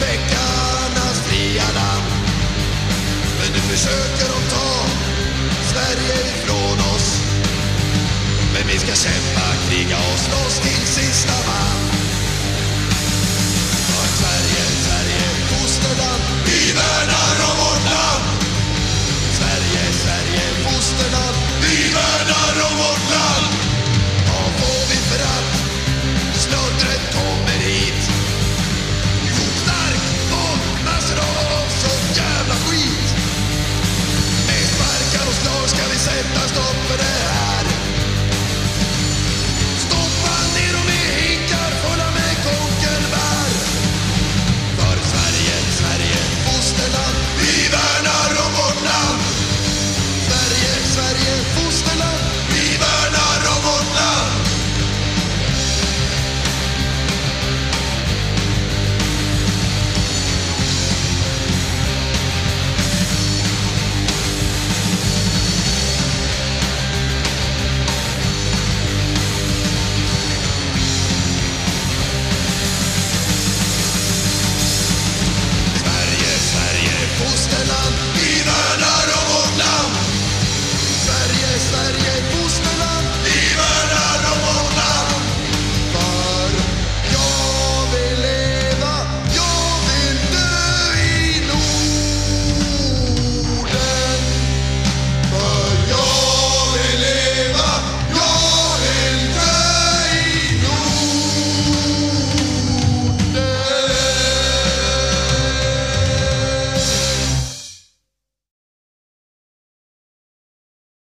Bäckarnas fria land Men nu försöker de ta Sverige ifrån oss. Men vi ska kämpa, kriga och slåss till sista Eva.